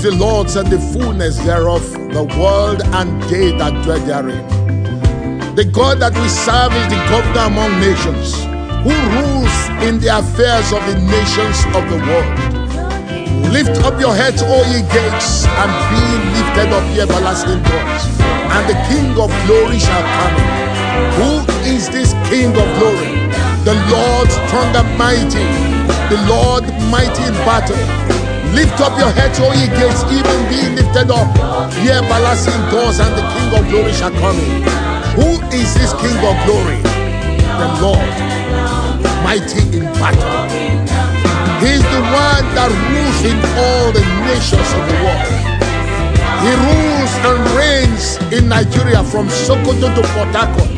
The Lord's and the fullness thereof, the world and they that dwell therein. The God that we serve is the governor among nations, who rules in the affairs of the nations of the world. Lift up your heads, O ye gates, and be lifted up, ye everlasting doors, and the King of glory shall come. Who is this King of glory? The Lord strong and mighty, the Lord mighty in battle. Lift up your heads, O ye gates, even be lifted up, ye everlasting doors, and the King of glory shall come in. Who is this King of glory? The Lord, mighty in battle. He's the one that rules in all the nations of the world. He rules and reigns in Nigeria from Sokoto to Port Harcourt,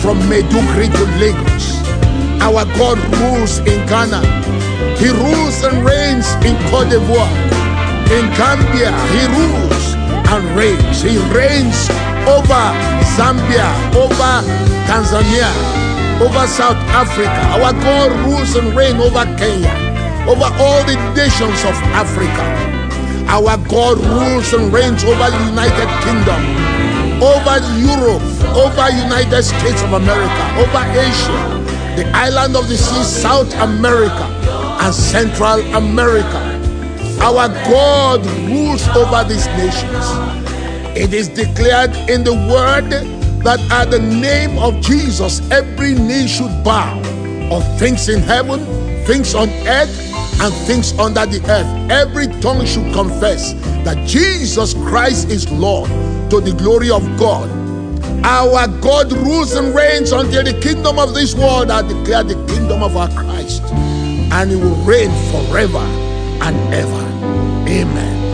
from Maiduguri to Lagos. Our God rules in Ghana. He rules and reigns in Cote d'Ivoire. In Gambia, He rules and reigns. He reigns over Zambia, over Tanzania, over South Africa. Our God rules and reigns over Kenya, over all the nations of Africa. Our God rules and reigns over the United Kingdom, over Europe, over United States of America, over Asia, the island of the sea, South America, and Central America. Our God rules over these nations. It is declared in the word that at the name of Jesus, every knee should bow of things in heaven, things on earth, and things under the earth. Every tongue should confess that Jesus Christ is Lord to the glory of God. Our God rules and reigns until the kingdom of this world are declared the kingdom of our Christ, and He will reign forever and ever. Amen.